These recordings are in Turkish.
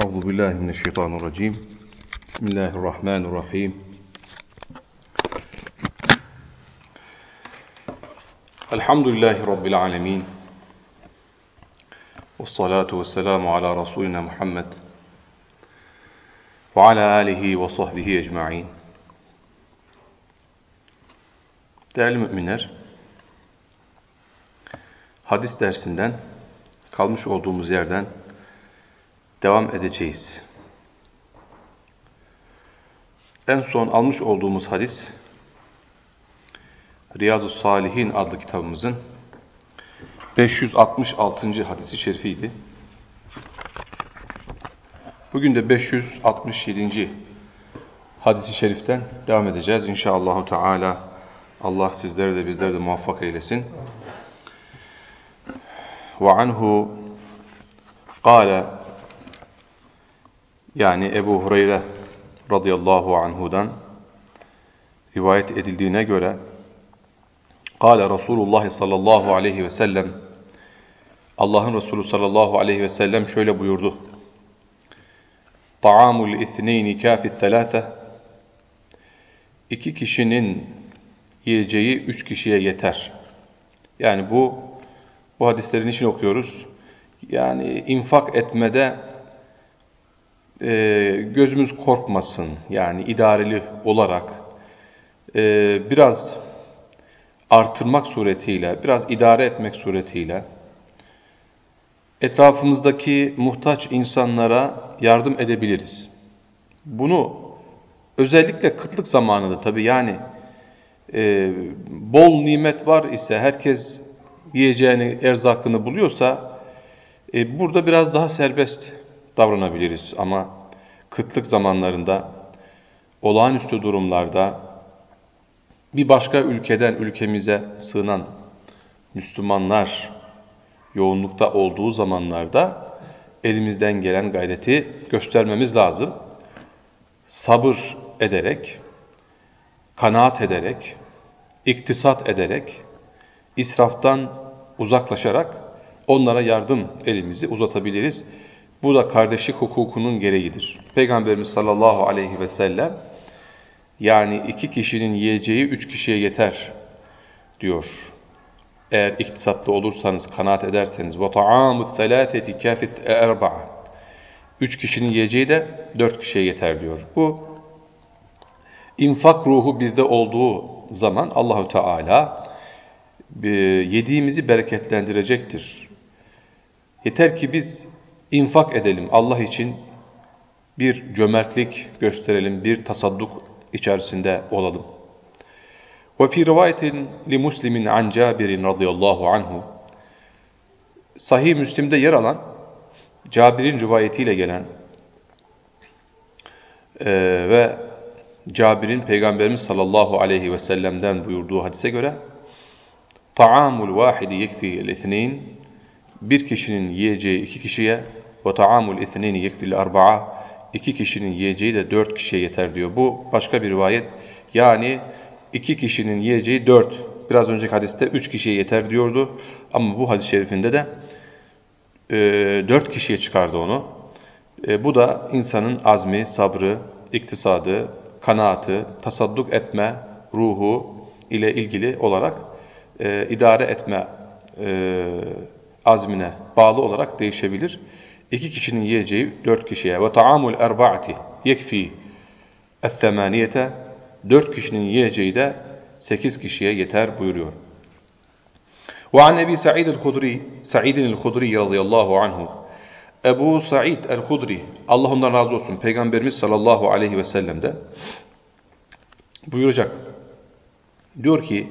Euzu billahi mineşşeytanirracim. Bismillahirrahmanirrahim. Elhamdülillahi rabbil alamin. Ves salatu vesselamu ala rasulina Muhammed ve ala alihi ve sahbihi ecmaîn. Değerli müminler, hadis dersinden kalmış olduğumuz yerden devam edeceğiz. En son almış olduğumuz hadis Riyazu Salihin adlı kitabımızın 566. hadisi şerifiydi. Bugün de 567. hadisi şeriften devam edeceğiz. İnşallah Teala Allah sizleri de bizleri de muvaffak eylesin. Ve anhu قال yani Ebu Hureyre radıyallahu anhudan rivayet edildiğine göre Kale Resulullah sallallahu aleyhi ve sellem Allah'ın Resulü sallallahu aleyhi ve sellem şöyle buyurdu. Ta'amul ithneyni kafit thelâfe İki kişinin yiyeceği üç kişiye yeter. Yani bu bu hadislerin için okuyoruz. Yani infak etmede e, gözümüz korkmasın. Yani idareli olarak e, biraz artırmak suretiyle, biraz idare etmek suretiyle etrafımızdaki muhtaç insanlara yardım edebiliriz. Bunu özellikle kıtlık zamanında tabi yani e, bol nimet var ise herkes yiyeceğini, erzakını buluyorsa e, burada biraz daha serbest davranabiliriz ama kıtlık zamanlarında, olağanüstü durumlarda bir başka ülkeden ülkemize sığınan Müslümanlar yoğunlukta olduğu zamanlarda elimizden gelen gayreti göstermemiz lazım. Sabır ederek, kanaat ederek, iktisat ederek, israftan uzaklaşarak onlara yardım elimizi uzatabiliriz. Bu da kardeşlik hukukunun gereğidir. Peygamberimiz sallallahu aleyhi ve sellem yani iki kişinin yiyeceği üç kişiye yeter diyor. Eğer iktisatlı olursanız, kanaat ederseniz وَطَعَامُ الثَّلَاثَةِ كَافِثْ اَرْبَعًا Üç kişinin yiyeceği de dört kişiye yeter diyor. Bu infak ruhu bizde olduğu zaman Allahu Teala e, yediğimizi bereketlendirecektir. Yeter ki biz infak edelim Allah için bir cömertlik gösterelim, bir tasadduk içerisinde olalım. Ve fi rivayetin li Muslimin an Cabir radıyallahu anhu Sahih Müslim'de yer alan Cabir'in rivayetiyle gelen e, ve Cabir'in Peygamberimiz sallallahu aleyhi ve sellem'den buyurduğu hadise göre Ta'amul vahidi yekfi el-ithneyn bir kişinin yiyeceği iki kişiye ta'amul ithneyni yekfil arba'a iki kişinin yiyeceği de dört kişiye yeter diyor. Bu başka bir rivayet. Yani iki kişinin yiyeceği dört. Biraz önceki hadiste üç kişiye yeter diyordu. Ama bu hadis-i şerifinde de e, dört kişiye çıkardı onu. E, bu da insanın azmi, sabrı, iktisadı, kanaatı, tasadduk etme ruhu ile ilgili olarak e, idare etme e, azmine bağlı olarak değişebilir. İki kişinin yiyeceği dört kişiye ve taamul erbaati yekfi etthemaniyete dört kişinin yiyeceği de sekiz kişiye yeter buyuruyor. Ve an Ebi Sa'id el-Hudri Sa'id el-Hudri radıyallahu anhu Ebu Sa'id el-Hudri Allah ondan razı olsun Peygamberimiz sallallahu aleyhi ve sellem'de buyuracak. Diyor ki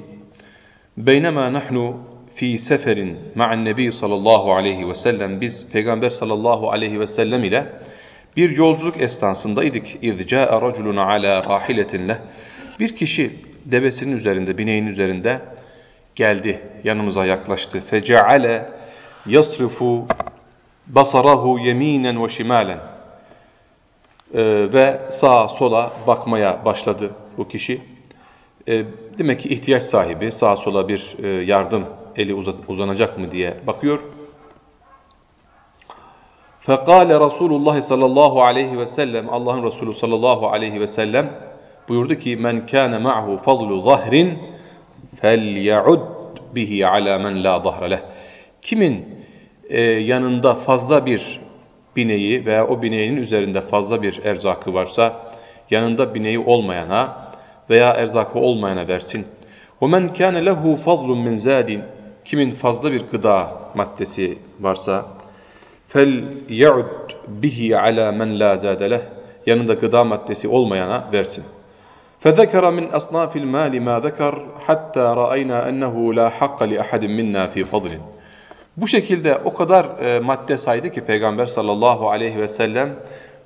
Beynema nahnu fi seferin ma'an nebi sallallahu aleyhi ve sellem biz peygamber sallallahu aleyhi ve sellem ile bir yolculuk esnasındaydık. İz ca'e raculun ala rahiletin leh. Bir kişi devesinin üzerinde, bineğin üzerinde geldi, yanımıza yaklaştı. Feceale yasrifu basarahu yeminen ve şimalen. Ee, ve sağa sola bakmaya başladı bu kişi. Ee, demek ki ihtiyaç sahibi sağa sola bir e, yardım eli uzanacak mı diye bakıyor. Fekale Resulullah sallallahu aleyhi ve sellem Allah'ın Resulü sallallahu aleyhi ve sellem buyurdu ki men kana ma'hu fadlu zahrin fely'ud bihi ala men la zahra leh. Kimin e, yanında fazla bir bineği veya o bineğinin üzerinde fazla bir erzakı varsa yanında bineği olmayana veya erzakı olmayana versin. وَمَنْ كَانَ لَهُ فَضْلٌ مِنْ زَادٍ Kimin fazla bir gıda maddesi varsa فَلْيَعُدْ بِهِ عَلَى مَنْ لَا زَادَ لَهِ Yanında gıda maddesi olmayana versin. فذكر من أصناف المال ما ذكر حتى رأينا أنه لا حق لأحد منا في فضل bu şekilde o kadar e, madde saydı ki Peygamber sallallahu aleyhi ve sellem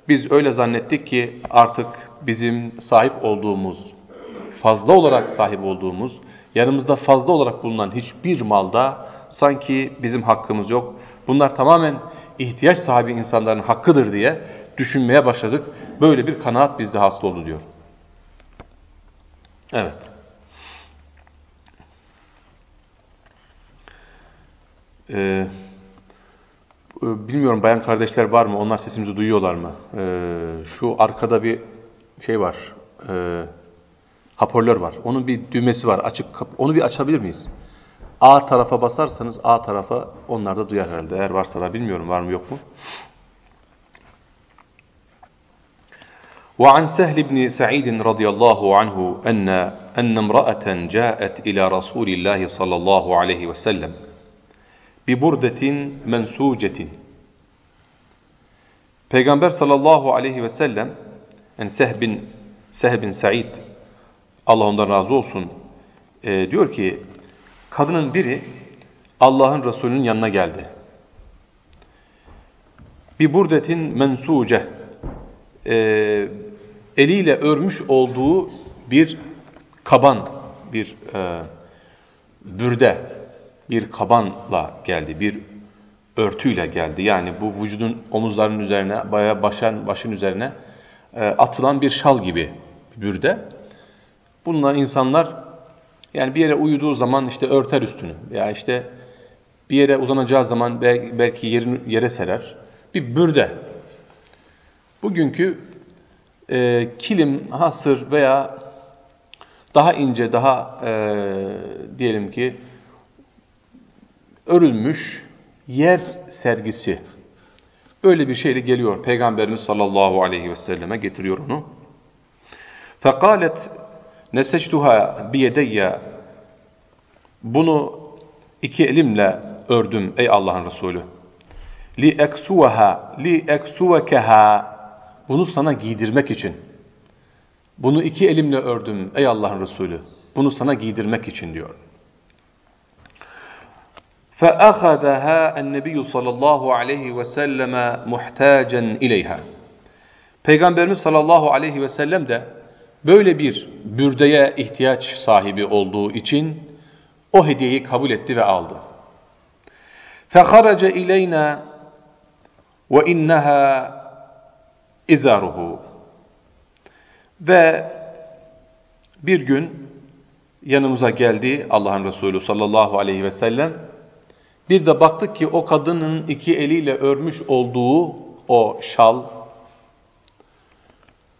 biz öyle zannettik ki artık bizim sahip olduğumuz, fazla olarak sahip olduğumuz, yanımızda fazla olarak bulunan hiçbir malda sanki bizim hakkımız yok. Bunlar tamamen ihtiyaç sahibi insanların hakkıdır diye düşünmeye başladık. Böyle bir kanaat bizde hasıl oldu diyor. Evet. Ee, bilmiyorum bayan kardeşler var mı? Onlar sesimizi duyuyorlar mı? Ee, şu arkada bir şey var. E, hoparlör var. Onun bir düğmesi var. Açık. Onu bir açabilir miyiz? A tarafa basarsanız A tarafa onlar da duyar herhalde. Eğer varsa da bilmiyorum var mı yok mu? وعن سهل بن سعيد رضي الله عنه أن أن امرأة جاءت إلى رسول الله صلى الله عليه وسلم ببردة منسوجة Peygamber sallallahu aleyhi ve sellem yani Seh bin, Seh bin Said Allah ondan razı olsun e, diyor ki kadının biri Allah'ın Resulü'nün yanına geldi. Bir burdetin mensuce e, eliyle örmüş olduğu bir kaban, bir e, bürde, bir kabanla geldi, bir örtüyle geldi. Yani bu vücudun omuzlarının üzerine, bayağı başın, başın üzerine e, atılan bir şal gibi bir bürde. Bununla insanlar yani bir yere uyuduğu zaman işte örter üstünü veya işte bir yere uzanacağı zaman belki yere serer. Bir bürde. Bugünkü e, kilim, hasır veya daha ince, daha e, diyelim ki örülmüş yer sergisi. Böyle bir şeyle geliyor. Peygamberimiz sallallahu aleyhi ve selleme getiriyor onu. Fekalet نَسَجْتُهَا بِيَدَيَّ Bunu iki elimle ördüm ey Allah'ın Resulü. لِاَكْسُوَهَا لِاَكْسُوَكَهَا Bunu sana giydirmek için. Bunu iki elimle ördüm ey Allah'ın Resulü. Bunu sana giydirmek için diyor. فَأَخَذَهَا النَّبِيُّ sallallahu aleyhi ve selleme muhtacen ileyha. Peygamberimiz sallallahu aleyhi ve sellem de böyle bir bürdeye ihtiyaç sahibi olduğu için o hediyeyi kabul etti ve aldı. فَخَرَجَ اِلَيْنَا وَاِنَّهَا اِزَارُهُ Ve bir gün yanımıza geldi Allah'ın Resulü sallallahu aleyhi ve sellem. Bir de baktık ki o kadının iki eliyle örmüş olduğu o şal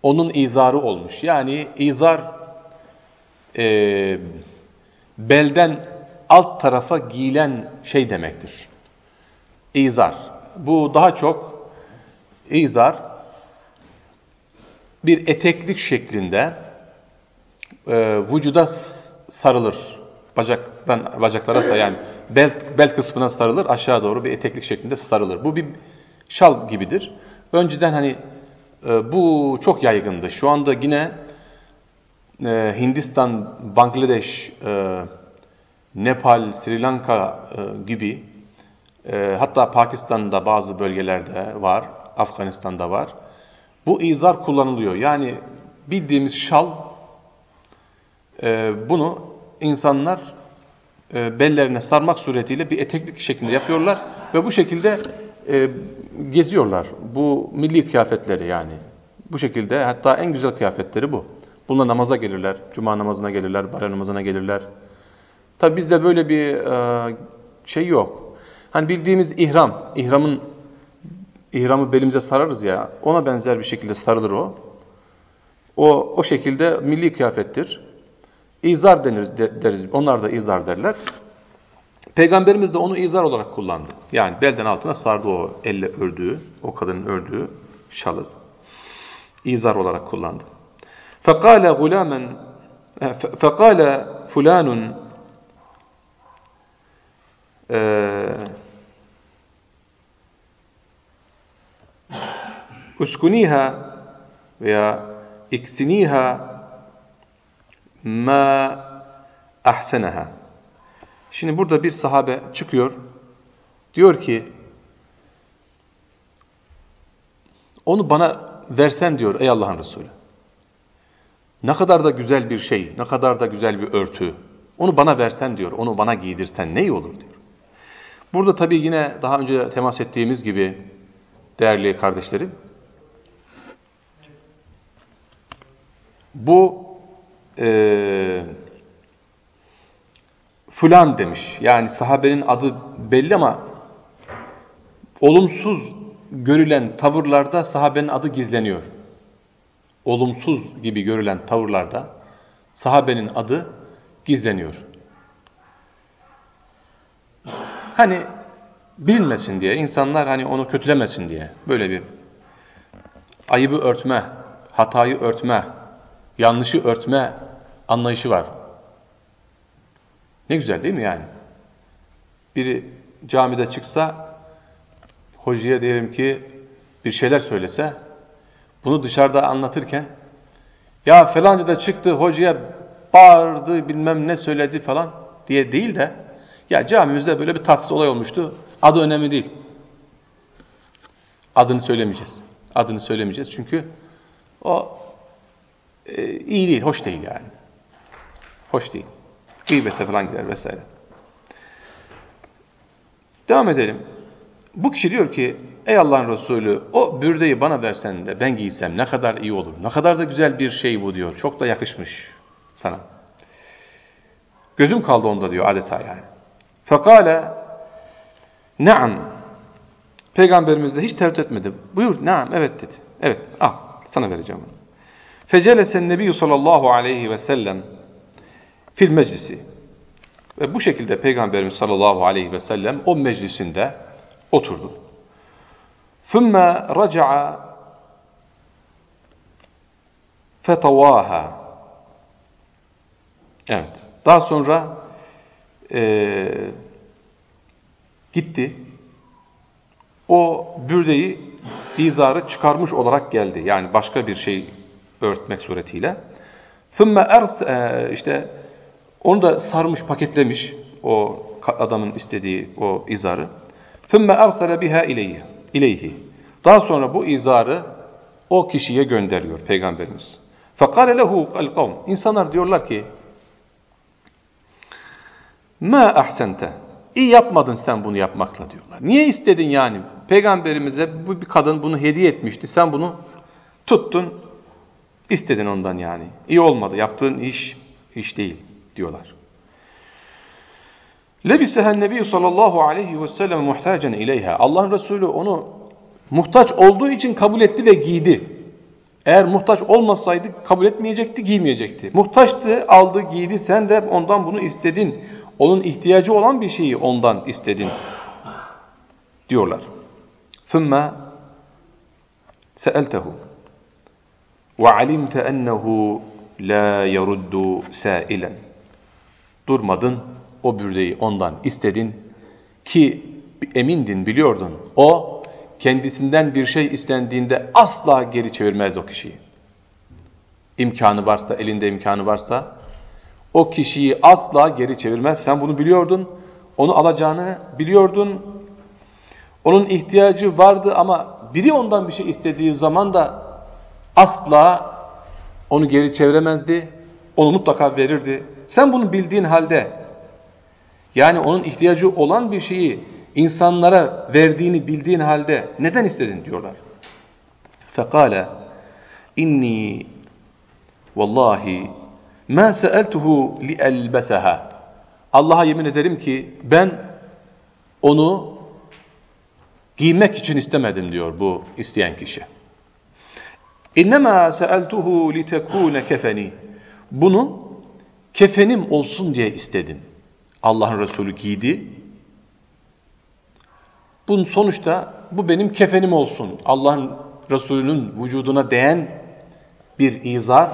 onun izarı olmuş. Yani izar e, belden alt tarafa giyilen şey demektir. İzar. Bu daha çok izar bir eteklik şeklinde e, vücuda sarılır. Bacaktan bacaklara yani bel, bel kısmına sarılır, aşağı doğru bir eteklik şeklinde sarılır. Bu bir şal gibidir. Önceden hani bu çok yaygındı. Şu anda yine e, Hindistan, Bangladeş, e, Nepal, Sri Lanka e, gibi hatta Pakistan'da bazı bölgelerde var, Afganistan'da var. Bu izar kullanılıyor. Yani bildiğimiz şal bunu insanlar bellerine sarmak suretiyle bir eteklik şeklinde yapıyorlar ve bu şekilde e, geziyorlar. Bu milli kıyafetleri yani. Bu şekilde hatta en güzel kıyafetleri bu. Bununla namaza gelirler, cuma namazına gelirler, bayram namazına gelirler. Tabi bizde böyle bir e, şey yok. Hani bildiğimiz ihram, ihramın ihramı belimize sararız ya, ona benzer bir şekilde sarılır o. O, o şekilde milli kıyafettir. İzar denir, deriz, onlar da izar derler. Peygamberimiz de onu izar olarak kullandı. Yani belden altına sardı o elle ördüğü, o kadının ördüğü şalı. İzar olarak kullandı. فَقَالَ غُلَامًا فَقَالَ فُلَانٌ uskuniha veya iksiniha ma ahsenaha. Şimdi burada bir sahabe çıkıyor. Diyor ki onu bana versen diyor ey Allah'ın Resulü. Ne kadar da güzel bir şey, ne kadar da güzel bir örtü. Onu bana versen diyor, onu bana giydirsen ne iyi olur diyor. Burada tabii yine daha önce temas ettiğimiz gibi değerli kardeşlerim, bu e, fulan demiş. Yani sahabenin adı belli ama olumsuz görülen tavırlarda sahabenin adı gizleniyor. Olumsuz gibi görülen tavırlarda sahabenin adı gizleniyor. Hani bilinmesin diye, insanlar hani onu kötülemesin diye böyle bir ayıbı örtme, hatayı örtme, yanlışı örtme anlayışı var. Ne güzel değil mi yani? Biri camide çıksa, hocaya diyelim ki bir şeyler söylese, bunu dışarıda anlatırken, ya falanca da çıktı hocaya bağırdı bilmem ne söyledi falan diye değil de, ya camimizde böyle bir tatsız olay olmuştu, adı önemli değil. Adını söylemeyeceğiz. Adını söylemeyeceğiz çünkü o e, iyi değil, hoş değil yani. Hoş değil. Gıybete falan gider vesaire. Devam edelim. Bu kişi diyor ki, ey Allah'ın Resulü o bürdeyi bana versen de ben giysem ne kadar iyi olur. Ne kadar da güzel bir şey bu diyor. Çok da yakışmış sana. Gözüm kaldı onda diyor adeta yani. Fekale Naam. Peygamberimiz de hiç tereddüt etmedi. Buyur, naam, evet dedi. Evet, al, sana vereceğim onu. Fecelesen Nebi sallallahu aleyhi ve sellem fil meclisi. Ve bu şekilde Peygamberimiz sallallahu aleyhi ve sellem o meclisinde oturdu. ثُمَّ رَجَعَ فَتَوَاهَا Evet. Daha sonra e, gitti. O bürdeyi, izarı çıkarmış olarak geldi. Yani başka bir şey örtmek suretiyle. ثُمَّ ers e, işte onu da sarmış, paketlemiş o adamın istediği o izarı. ثُمَّ اَرْسَلَ بِهَا اِلَيْهِ ileyhi. Daha sonra bu izarı o kişiye gönderiyor Peygamberimiz. فَقَالَ لَهُ الْقَوْمِ İnsanlar diyorlar ki مَا اَحْسَنْتَ İyi yapmadın sen bunu yapmakla diyorlar. Niye istedin yani? Peygamberimize bu bir kadın bunu hediye etmişti. Sen bunu tuttun, istedin ondan yani. İyi olmadı. Yaptığın iş iş değil diyorlar. Lebisehen Nebi sallallahu aleyhi ve sellem muhtacen ileyha. Allah'ın Resulü onu muhtaç olduğu için kabul etti ve giydi. Eğer muhtaç olmasaydı kabul etmeyecekti, giymeyecekti. Muhtaçtı, aldı, giydi. Sen de ondan bunu istedin. Onun ihtiyacı olan bir şeyi ondan istedin. Diyorlar. ثُمَّ سَأَلْتَهُ وَعَلِمْتَ أَنَّهُ لَا يَرُدُّ سَائِلًا Durmadın, o bürdeyi ondan istedin ki emindin, biliyordun. O kendisinden bir şey istendiğinde asla geri çevirmez o kişiyi. İmkanı varsa, elinde imkanı varsa o kişiyi asla geri çevirmez. Sen bunu biliyordun. Onu alacağını biliyordun. Onun ihtiyacı vardı ama biri ondan bir şey istediği zaman da asla onu geri çeviremezdi. Onu mutlaka verirdi. Sen bunu bildiğin halde yani onun ihtiyacı olan bir şeyi insanlara verdiğini bildiğin halde neden istedin diyorlar. Fekale inni vallahi ma seeltuhu li elbesaha. Allah'a yemin ederim ki ben onu Giymek için istemedim diyor bu isteyen kişi. İnnemâ seeltuhu litekûne kefeni. Bunu kefenim olsun diye istedim. Allah'ın Resulü giydi. Bunun sonuçta bu benim kefenim olsun. Allah'ın Resulü'nün vücuduna değen bir izar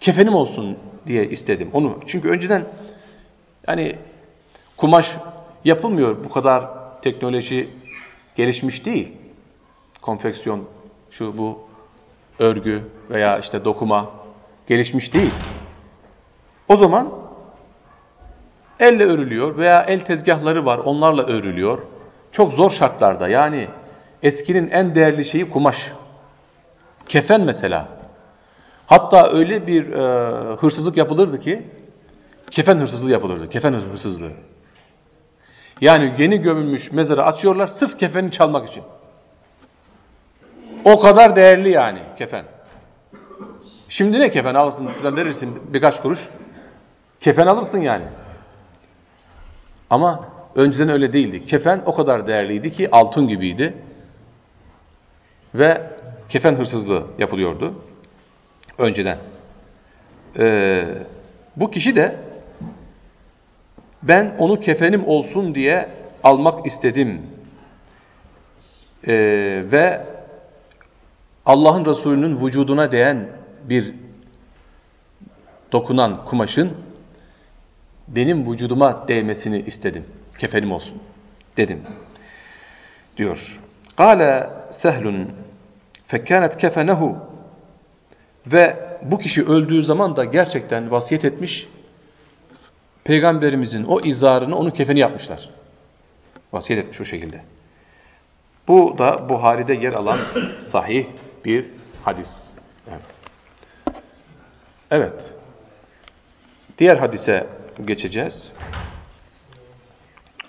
kefenim olsun diye istedim onu. Çünkü önceden yani kumaş yapılmıyor. Bu kadar teknoloji gelişmiş değil. Konfeksiyon, şu bu örgü veya işte dokuma gelişmiş değil. O zaman elle örülüyor veya el tezgahları var onlarla örülüyor. Çok zor şartlarda yani eskinin en değerli şeyi kumaş. Kefen mesela. Hatta öyle bir e, hırsızlık yapılırdı ki kefen hırsızlığı yapılırdı. Kefen hırsızlığı. Yani yeni gömülmüş mezara açıyorlar sırf kefeni çalmak için. O kadar değerli yani kefen. Şimdi ne kefen alırsın şuradan verirsin birkaç kuruş. Kefen alırsın yani. Ama önceden öyle değildi. Kefen o kadar değerliydi ki altın gibiydi. Ve kefen hırsızlığı yapılıyordu. Önceden. Ee, bu kişi de ben onu kefenim olsun diye almak istedim. Ee, ve Allah'ın Resulü'nün vücuduna değen bir dokunan kumaşın benim vücuduma değmesini istedim. Kefenim olsun dedim. Diyor. Kale sehlun fekânet kefenehu ve bu kişi öldüğü zaman da gerçekten vasiyet etmiş. Peygamberimizin o izarını onun kefeni yapmışlar. Vasiyet etmiş o şekilde. Bu da Buhari'de yer alan sahih bir hadis. Evet. evet. Diğer hadise geçeceğiz.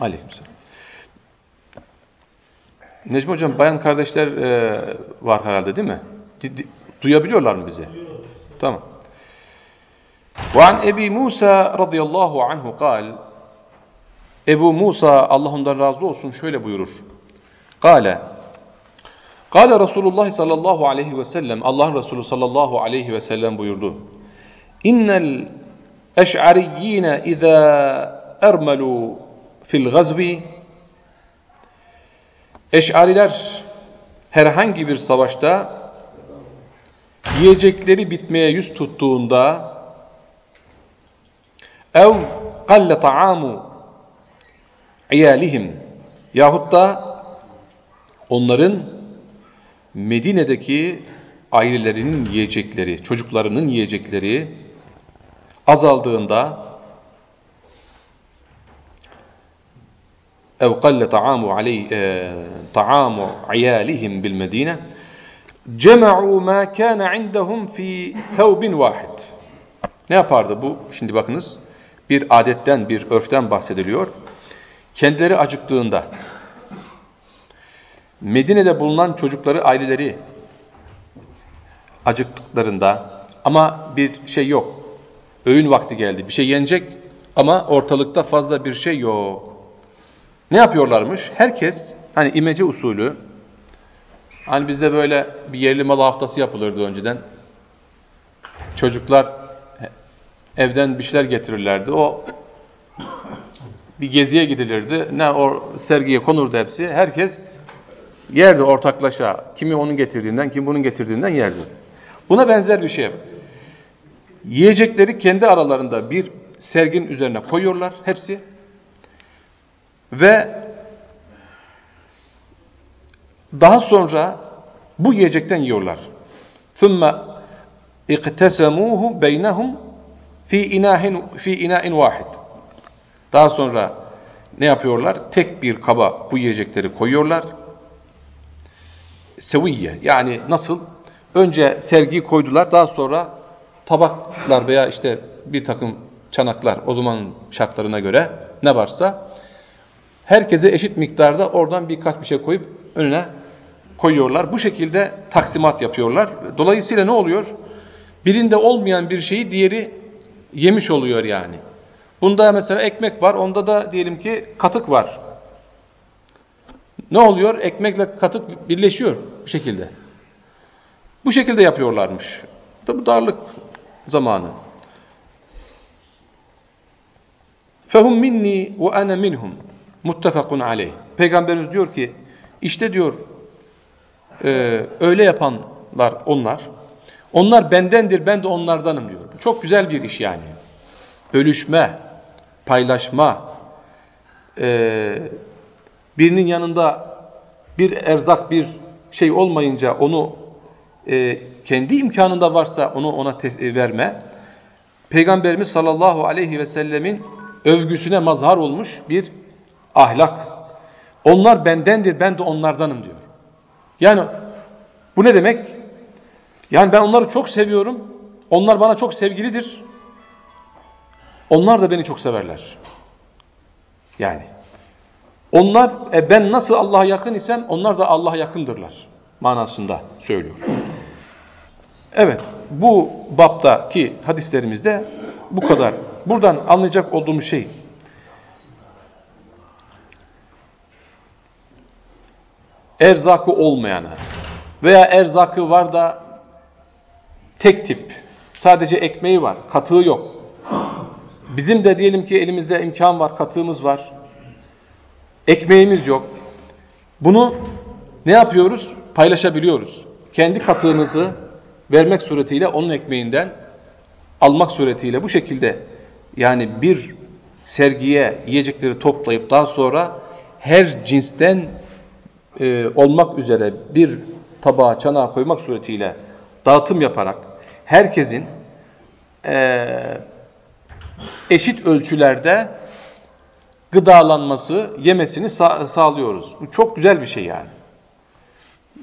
Aleykümselam. Necmi Hocam, bayan kardeşler e, var herhalde değil mi? Di, di, duyabiliyorlar mı bizi? Tamam. وعن أبي موسى رضي الله عنه قال Ebu Musa Allah ondan razı olsun şöyle buyurur. Kale Kale Resulullah sallallahu aleyhi ve sellem Allah'ın Resulü sallallahu aleyhi ve sellem buyurdu. İnnel eş'ariyyine izâ ermelû fil gazvi. Eş'ariler herhangi bir savaşta yiyecekleri bitmeye yüz tuttuğunda ev kalle ta'amu iyalihim yahut da onların Medine'deki ailelerinin yiyecekleri, çocuklarının yiyecekleri azaldığında ev kalle ta'amu aleyh ta'amu iyalihim bil Medine cema'u ma kana indahum fi thawbin vahid. Ne yapardı bu? Şimdi bakınız bir adetten, bir örften bahsediliyor. Kendileri acıktığında Medine'de bulunan çocukları, aileleri acıktıklarında ama bir şey yok. Öğün vakti geldi. Bir şey yenecek ama ortalıkta fazla bir şey yok. Ne yapıyorlarmış? Herkes hani imece usulü hani bizde böyle bir yerli mal haftası yapılırdı önceden. Çocuklar evden bir şeyler getirirlerdi. O bir geziye gidilirdi. Ne o sergiye konurdu hepsi. Herkes yerdi ortaklaşa. Kimi onun getirdiğinden, kim bunun getirdiğinden yerdi. Buna benzer bir şey. Yiyecekleri kendi aralarında bir sergin üzerine koyuyorlar hepsi. Ve daha sonra bu yiyecekten yiyorlar. ثُمَّ اِقْتَسَمُوهُ بَيْنَهُمْ fi inahin fi inain vahid. Daha sonra ne yapıyorlar? Tek bir kaba bu yiyecekleri koyuyorlar. Seviye yani nasıl? Önce sergiyi koydular daha sonra tabaklar veya işte bir takım çanaklar o zamanın şartlarına göre ne varsa herkese eşit miktarda oradan birkaç bir şey koyup önüne koyuyorlar. Bu şekilde taksimat yapıyorlar. Dolayısıyla ne oluyor? Birinde olmayan bir şeyi diğeri yemiş oluyor yani. Bunda mesela ekmek var, onda da diyelim ki katık var. ne oluyor? Ekmekle katık birleşiyor bu şekilde. Bu şekilde yapıyorlarmış. Tabi darlık zamanı. Fehum minni ve ana minhum. Muttefakun aleyh. Peygamberimiz diyor ki işte diyor e, öyle yapanlar onlar. Onlar bendendir ben de onlardanım diyor. Çok güzel bir iş yani. Bölüşme, paylaşma, e, birinin yanında bir erzak bir şey olmayınca onu e, kendi imkanında varsa onu ona e, verme. Peygamberimiz sallallahu aleyhi ve sellemin övgüsüne mazhar olmuş bir ahlak. Onlar bendendir, ben de onlardanım diyor. Yani bu ne demek? Yani ben onları çok seviyorum. Onlar bana çok sevgilidir. Onlar da beni çok severler. Yani onlar e, ben nasıl Allah'a yakın isem onlar da Allah'a yakındırlar manasında söylüyor. Evet bu baptaki hadislerimizde bu kadar. Buradan anlayacak olduğumuz şey erzakı olmayana veya erzakı var da tek tip sadece ekmeği var katığı yok. Bizim de diyelim ki elimizde imkan var katığımız var ekmeğimiz yok. Bunu ne yapıyoruz? Paylaşabiliyoruz. Kendi katığımızı vermek suretiyle onun ekmeğinden almak suretiyle bu şekilde yani bir sergiye yiyecekleri toplayıp daha sonra her cinsten e, olmak üzere bir tabağa çanağa koymak suretiyle dağıtım yaparak herkesin e, eşit ölçülerde gıdalanması, yemesini sa sağlıyoruz. Bu çok güzel bir şey yani.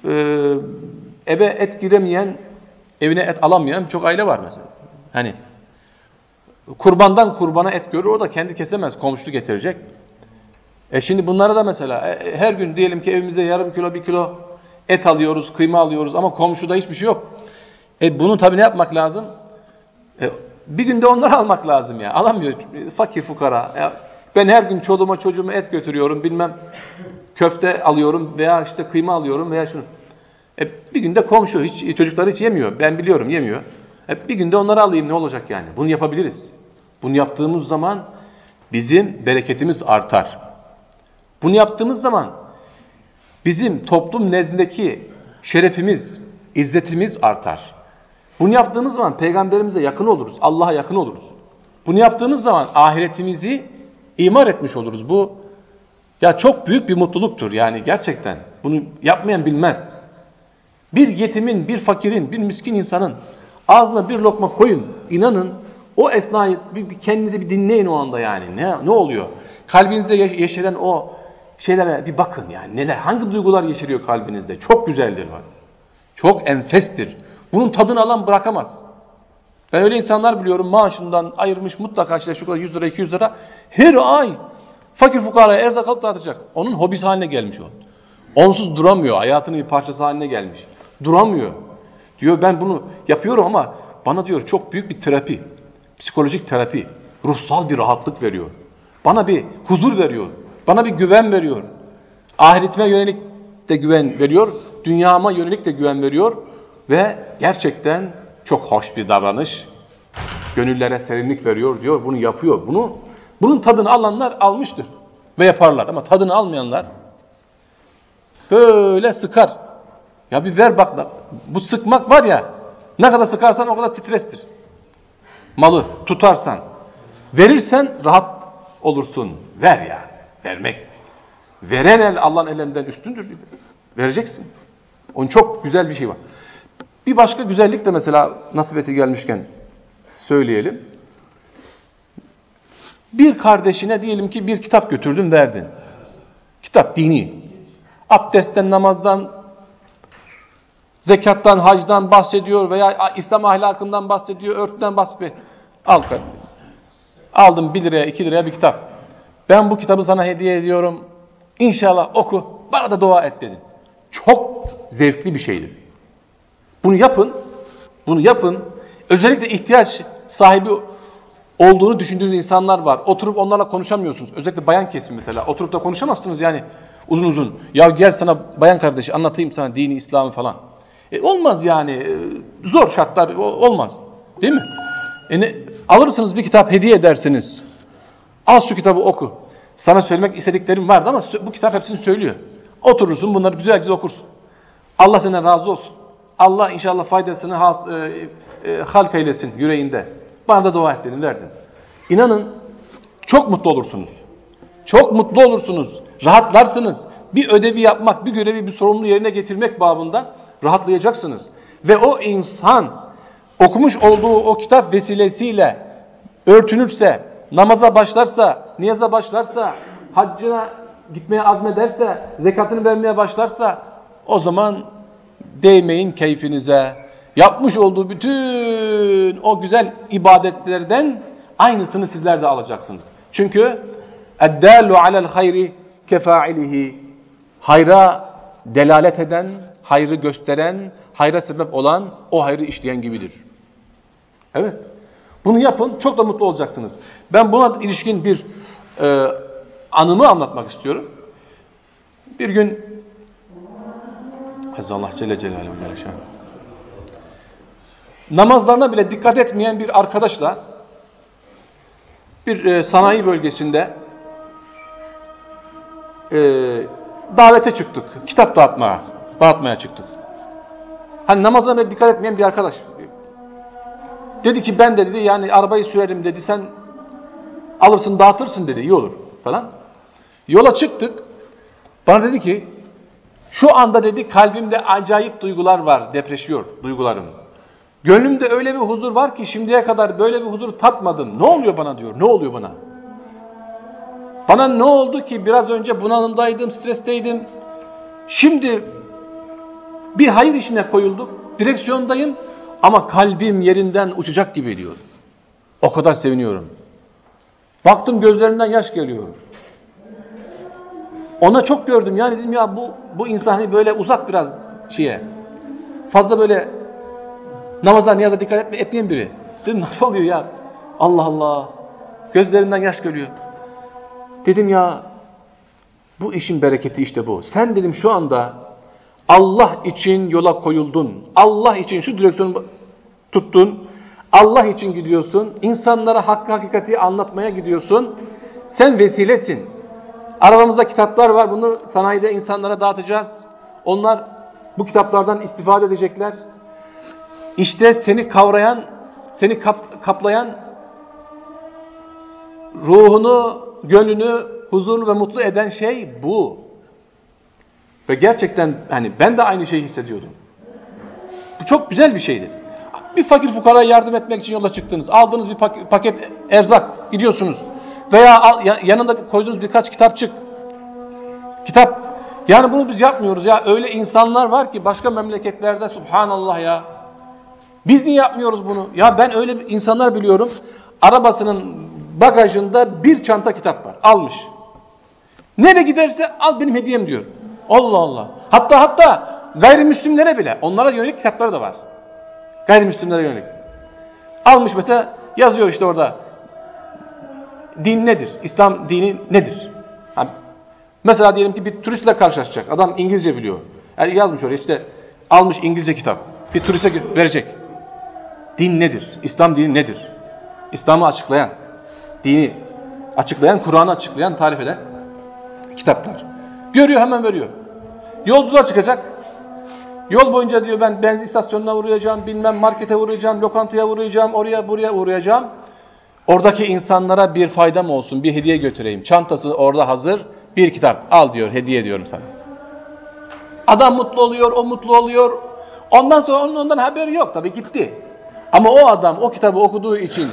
Ee, eve et giremeyen, evine et alamayan çok aile var mesela. Hani kurbandan kurbana et görür, o da kendi kesemez, komşu getirecek. E şimdi bunlara da mesela e, e, her gün diyelim ki evimize yarım kilo, bir kilo et alıyoruz, kıyma alıyoruz ama komşuda hiçbir şey yok. E bunu tabii ne yapmak lazım? E, bir günde onları almak lazım ya. Alamıyor. Fakir fukara. Ya, ben her gün çoluğuma çocuğuma et götürüyorum, bilmem köfte alıyorum veya işte kıyma alıyorum veya şunu. E, bir günde komşu hiç çocuklar hiç yemiyor. Ben biliyorum yemiyor. E, bir günde onları alayım ne olacak yani? Bunu yapabiliriz. Bunu yaptığımız zaman bizim bereketimiz artar. Bunu yaptığımız zaman bizim toplum nezdindeki şerefimiz, izzetimiz artar. Bunu yaptığımız zaman peygamberimize yakın oluruz, Allah'a yakın oluruz. Bunu yaptığımız zaman ahiretimizi imar etmiş oluruz. Bu ya çok büyük bir mutluluktur yani gerçekten. Bunu yapmayan bilmez. Bir yetimin, bir fakirin, bir miskin insanın ağzına bir lokma koyun. inanın o esnayı bir, kendinizi bir dinleyin o anda yani. Ne ne oluyor? Kalbinizde yeşeren o şeylere bir bakın yani. Neler hangi duygular yeşeriyor kalbinizde? Çok güzeldir var. Çok enfestir. Bunun tadını alan bırakamaz. Ben öyle insanlar biliyorum maaşından ayırmış mutlaka işte şu kadar 100 lira 200 lira her ay fakir fukaraya erzak alıp dağıtacak. Onun hobisi haline gelmiş o. Onsuz duramıyor. Hayatının bir parçası haline gelmiş. Duramıyor. Diyor ben bunu yapıyorum ama bana diyor çok büyük bir terapi. Psikolojik terapi. Ruhsal bir rahatlık veriyor. Bana bir huzur veriyor. Bana bir güven veriyor. Ahiretime yönelik de güven veriyor. Dünyama yönelik de güven veriyor. Ve gerçekten çok hoş bir davranış. Gönüllere serinlik veriyor diyor. Bunu yapıyor. Bunu bunun tadını alanlar almıştır ve yaparlar ama tadını almayanlar böyle sıkar. Ya bir ver bak bu sıkmak var ya ne kadar sıkarsan o kadar strestir. Malı tutarsan verirsen rahat olursun. Ver ya. Vermek. Veren el Allah'ın elinden üstündür. Vereceksin. Onun çok güzel bir şey var. Bir başka güzellik de mesela nasibeti gelmişken söyleyelim. Bir kardeşine diyelim ki bir kitap götürdün verdin. Kitap dini. Abdestten, namazdan, zekattan, hacdan bahsediyor veya İslam ahlakından bahsediyor, örtüden bahsediyor. Al Aldım 1 liraya, 2 liraya bir kitap. Ben bu kitabı sana hediye ediyorum. İnşallah oku, bana da dua et dedin. Çok zevkli bir şeydir. Bunu yapın. Bunu yapın. Özellikle ihtiyaç sahibi olduğunu düşündüğünüz insanlar var. Oturup onlarla konuşamıyorsunuz. Özellikle bayan kesim mesela. Oturup da konuşamazsınız yani. Uzun uzun. Ya gel sana bayan kardeşi anlatayım sana dini İslam'ı falan. E olmaz yani. E, zor şartlar olmaz. Değil mi? E ne, alırsınız bir kitap hediye edersiniz. Al şu kitabı oku. Sana söylemek istediklerim vardı ama bu kitap hepsini söylüyor. Oturursun bunları güzel güzel okursun. Allah senden razı olsun. Allah inşallah faydasını has, e, e, halk eylesin yüreğinde. Bana da dua et dedim verdim. İnanın çok mutlu olursunuz. Çok mutlu olursunuz. Rahatlarsınız. Bir ödevi yapmak, bir görevi, bir sorumluluğu yerine getirmek babından rahatlayacaksınız. Ve o insan okumuş olduğu o kitap vesilesiyle örtünürse, namaza başlarsa, niyaza başlarsa, haccına gitmeye azmederse, zekatını vermeye başlarsa o zaman değmeyin keyfinize. Yapmış olduğu bütün o güzel ibadetlerden aynısını sizler de alacaksınız. Çünkü اَدَّالُ عَلَى الْخَيْرِ كَفَاعِلِهِ Hayra delalet eden, hayrı gösteren, hayra sebep olan o hayrı işleyen gibidir. Evet. Bunu yapın, çok da mutlu olacaksınız. Ben buna ilişkin bir e, anımı anlatmak istiyorum. Bir gün Azze Allah Celle Celaluhu Namazlarına bile dikkat etmeyen bir arkadaşla bir e, sanayi bölgesinde e, davete çıktık. Kitap dağıtmaya, dağıtmaya çıktık. Hani namazına dikkat etmeyen bir arkadaş. Dedi ki ben de dedi yani arabayı sürerim dedi sen alırsın dağıtırsın dedi iyi olur falan. Yola çıktık. Bana dedi ki şu anda dedi kalbimde acayip duygular var, depreşiyor duygularım. Gönlümde öyle bir huzur var ki şimdiye kadar böyle bir huzur tatmadım. Ne oluyor bana diyor, ne oluyor bana? Bana ne oldu ki biraz önce bunalımdaydım, stresteydim. Şimdi bir hayır işine koyulduk, direksiyondayım ama kalbim yerinden uçacak gibi diyor. O kadar seviniyorum. Baktım gözlerinden yaş geliyor. Ona çok gördüm ya dedim ya bu bu insan hani böyle uzak biraz şeye. Fazla böyle namaza niyaza dikkat etme, etmeyen biri. Dedim nasıl oluyor ya? Allah Allah. Gözlerinden yaş geliyor. Dedim ya bu işin bereketi işte bu. Sen dedim şu anda Allah için yola koyuldun. Allah için şu direksiyonu tuttun. Allah için gidiyorsun. İnsanlara hakkı hakikati anlatmaya gidiyorsun. Sen vesilesin. Arabamızda kitaplar var. Bunu sanayide insanlara dağıtacağız. Onlar bu kitaplardan istifade edecekler. İşte seni kavrayan, seni kap, kaplayan ruhunu, gönlünü huzurlu ve mutlu eden şey bu. Ve gerçekten hani ben de aynı şeyi hissediyordum. Bu çok güzel bir şeydir. Bir fakir fukaraya yardım etmek için yola çıktınız. Aldığınız bir paket erzak gidiyorsunuz. Veya yanında koyduğunuz birkaç kitapçık. Kitap. Yani bunu biz yapmıyoruz ya. Öyle insanlar var ki başka memleketlerde subhanallah ya. Biz niye yapmıyoruz bunu? Ya ben öyle insanlar biliyorum. Arabasının bagajında bir çanta kitap var. Almış. Nereye giderse al benim hediyem diyor. Allah Allah. Hatta hatta gayrimüslimlere bile onlara yönelik kitapları da var. Gayrimüslimlere yönelik. Almış mesela yazıyor işte orada din nedir? İslam dini nedir? Yani mesela diyelim ki bir turistle karşılaşacak. Adam İngilizce biliyor. Yani yazmış oraya işte almış İngilizce kitap. Bir turiste verecek. Din nedir? İslam dini nedir? İslam'ı açıklayan, dini açıklayan, Kur'an'ı açıklayan, tarif eden kitaplar. Görüyor hemen veriyor. Yolculuğa çıkacak. Yol boyunca diyor ben benzin istasyonuna uğrayacağım, bilmem markete uğrayacağım, lokantaya uğrayacağım, oraya buraya uğrayacağım. Oradaki insanlara bir faydam olsun, bir hediye götüreyim. Çantası orada hazır, bir kitap al diyor, hediye ediyorum sana. Adam mutlu oluyor, o mutlu oluyor. Ondan sonra onun ondan haberi yok tabii gitti. Ama o adam o kitabı okuduğu için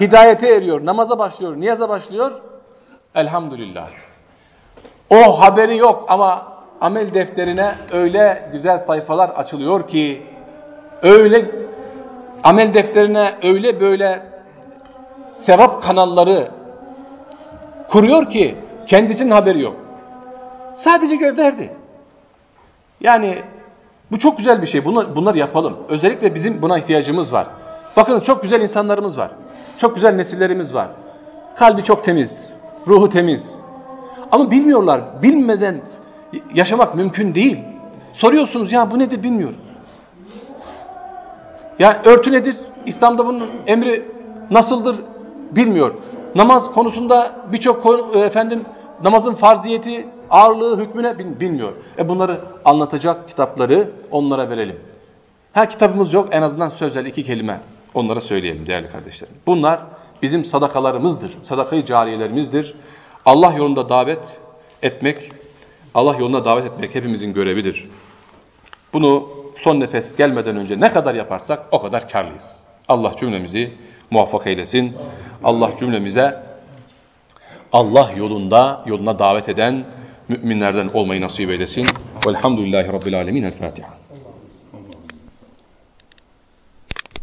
hidayete eriyor, namaza başlıyor, niyaza başlıyor. Elhamdülillah. O haberi yok ama amel defterine öyle güzel sayfalar açılıyor ki öyle amel defterine öyle böyle sevap kanalları kuruyor ki kendisinin haberi yok. Sadece gönderdi. Yani bu çok güzel bir şey. Bunlar, bunları yapalım. Özellikle bizim buna ihtiyacımız var. Bakın çok güzel insanlarımız var. Çok güzel nesillerimiz var. Kalbi çok temiz, ruhu temiz. Ama bilmiyorlar. Bilmeden yaşamak mümkün değil. Soruyorsunuz ya bu nedir bilmiyorum. Yani örtü nedir? İslam'da bunun emri nasıldır bilmiyor. Namaz konusunda birçok konu, efendim namazın farziyeti, ağırlığı, hükmüne bilmiyor. E bunları anlatacak kitapları onlara verelim. Ha kitabımız yok en azından sözel iki kelime onlara söyleyelim değerli kardeşlerim. Bunlar bizim sadakalarımızdır. Sadakayı cariyelerimizdir. Allah yolunda davet etmek, Allah yoluna davet etmek hepimizin görevidir. Bunu son nefes gelmeden önce ne kadar yaparsak o kadar karlıyız. Allah cümlemizi muvaffak eylesin. Allah cümlemize Allah yolunda, yoluna davet eden müminlerden olmayı nasip eylesin. Velhamdülillahi Rabbil Alemin. El Fatiha.